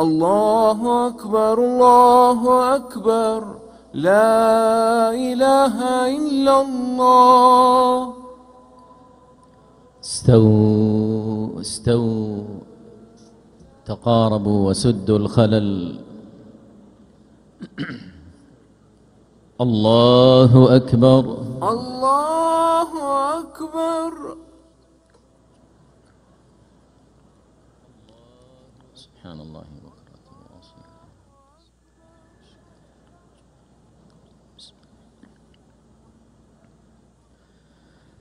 الله أكبر الله أكبر. لا إله إلا الله. استووا استووا. تقاربوا وسدوا الخلل. الله أكبر. الله أكبر. سبحان الله.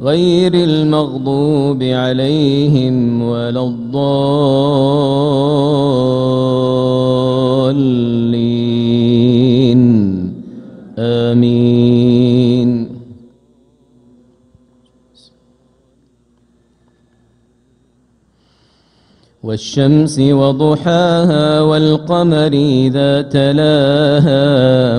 غير المغضوب عليهم ولا الضالين. آمين. والشمس وضحاها والقمر إذا تلاها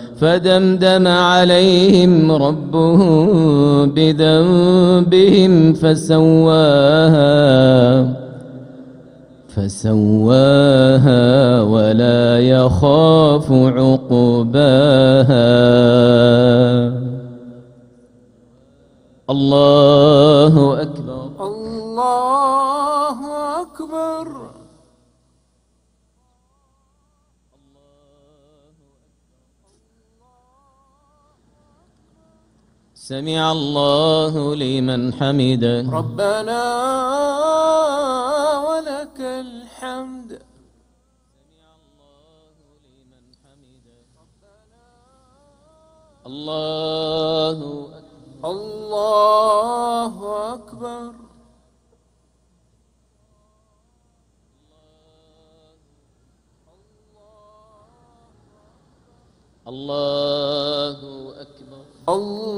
فدمدم عليهم ربهم بذنبهم فسواها فسواها ولا يخاف عقباها. الله أكبر. سمع الله لمن حمده. ربنا ولك الحمد. الله أكبر. الله أكبر. الله أكبر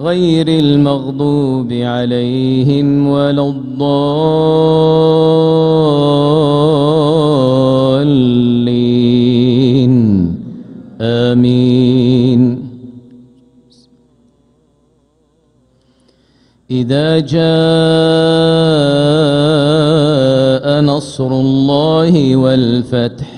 غير المغضوب عليهم ولا الضالين. آمين. إذا جاء نصر الله والفتح